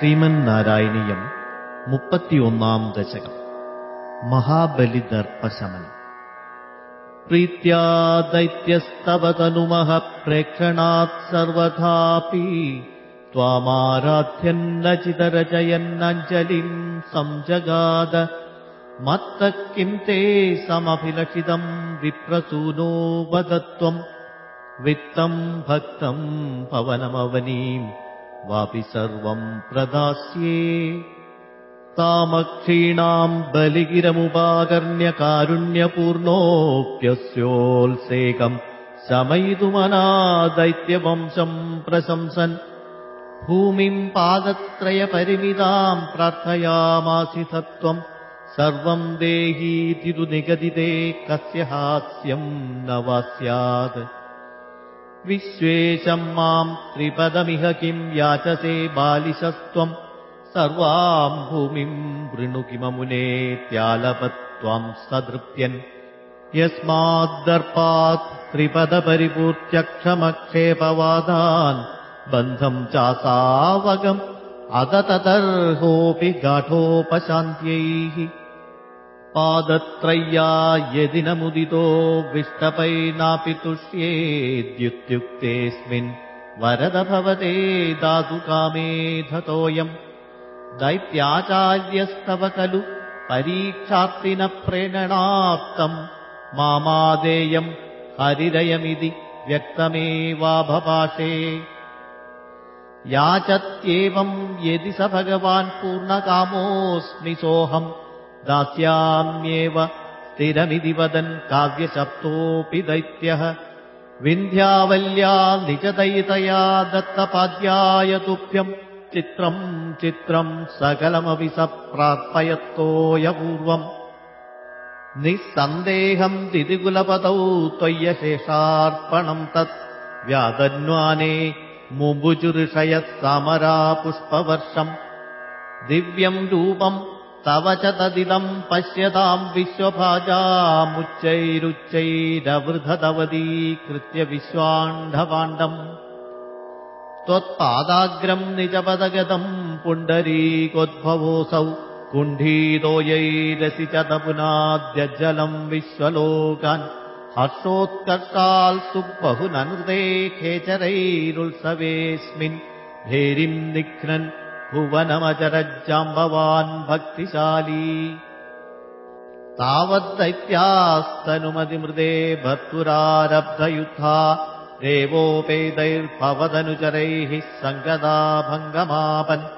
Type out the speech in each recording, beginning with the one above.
ശ്രീമന്നാരായണീയം മുപ്പത്തിയൊന്നാം ദശകം മഹാബലിദർപ്പശമനം പ്രീത്യാ ദൈത്യസ്തവ തനുമഃ പ്രേക്ഷണാത് സർവഥാപി त्वामाराध्यन्नचितरचयन्नञ्जलिम् संजगाद मत्तः किम् ते समभिलषितम् विप्रसूनो वदत्वम् वित्तम् भक्तम् पवनमवनीम् वापि सर्वम् प्रदास्ये। तामक्षीणाम् बलिगिरमुपाकर्ण्यकारुण्यपूर्णोऽप्यस्योल्सेकम् शमयितुमना दैत्यवंशम् प्रशंसन्। भूमिम् पादत्रयपरिमिताम् प्रार्थयामासि सत्त्वम् सर्वम् देहीति तु निगदिते कस्य हास्यम् न वा स्यात् विश्वेशम् माम् त्रिपदमिह किम् याचसे बालिशस्त्वम्। सर्वाम् भूमिम् वृणु किममुनेत्यालपत्त्वाम् सदृप्यन्। यस्माद्दर्पात् त्रिपदपरिपूर्त्यक्षमक्षेपवादान्। बन्धम् चासावगम्। अदततर्होऽपि गाढोपशान्त्यैः पादत्रय्या यदि न मुदितो विष्टपैनापि तुष्येद्युत्युक्तेऽस्मिन् वरद भवते दातुकामे धतोऽयम् दैत्याचार्यस्तव खलु परीक्षार्थिनः प्रेरणाप्तम् मामादेयम् हरिरयमिति व्यक्तमेवाभभाषे याचत्येवम् यदि स भगवान् पूर्णकामोऽस्मि सोऽहम् दास्याम्येव स्थिरमिति वदन् काव्यशब्दोऽपि दैत्यः। विन्ध्यावल्या निजदयितया दत्तपाद्याय तुभ्यम् चित्रम् चित्रम् सकलमपि स प्रार्पयत्तोयपूर्वम् निःसन्देहम् दिदिकुलपतौ त्वय्यशेषार्पणम् तत् व्यादन्वाने मुम्बुजुऋषयः सामरा पुष्पवर्षम् दिव्यम् रूपम् तव च तदिदम् पश्यताम् विश्वभाजामुच्चैरुच्चैरवृधदवदीकृत्य विश्वाण्ढवाण्डम् त्वत्पादाग्रम् निजपदगतम् पुण्डरीकोद्भवोऽसौ कुण्ठीतोयैरसि च तपुनाद्यज्जलम् विश्वलोकान् हर्षोत्कर्षाल् सुबहुननृते खेचरैरुत्सवेऽस्मिन् भेरिम् निघ्नन् भुवनमचरज्जाम्बवान् भक्तिशाली। तावद्दैत्यास्तनुमतिमृदे भर्तुरारब्धयुद्धा देवोपेदैर्भवदनुचरैः सङ्गदा भङ्गमापन्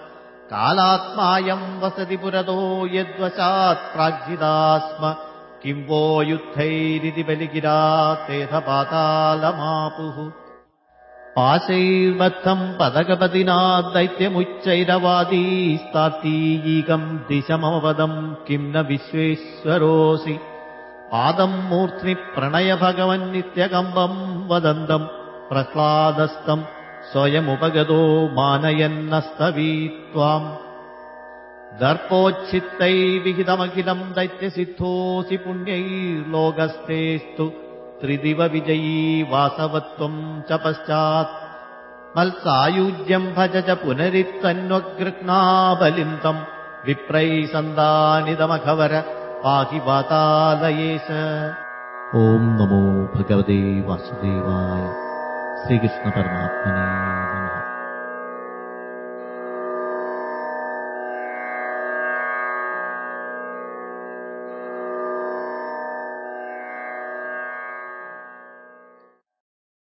कालात्मायम् वसति पुरतो यद्वशात् प्राग्जिदा स्म किम् वो युद्धैरिति बलिगिरा तेथ पातालमापुः पाशैर्बद्धम् पदगपतिना दैत्यमुच्चैरवादीस्तातीयीकम् दिशमवदम् किम् न विश्वेश्वरोऽसि। पादम् मूर्ध्नि प्रणय भगवन्नित्यकम्बम् वदन्तम् प्रह्लादस्तम् स्वयमुपगतो मानयन्नस्तवी त्वाम् दर्पोच्छित्तैर्विहितमखिलम् दैत्यसिद्धोऽसि पुण्यैर्लोकस्तेस्तु त्रिदिवविजयी वासवत्वम् च पश्चात् मल्सायुज्यम् भज च पुनरित्तन्वगृह्णाबलिम् तम् विप्रैः सन्दानिदमखवर पाहि वातालयेश। ॐ नमो भगवते वासुदेवाय। श्रीकृष्णपरमात्मने नमः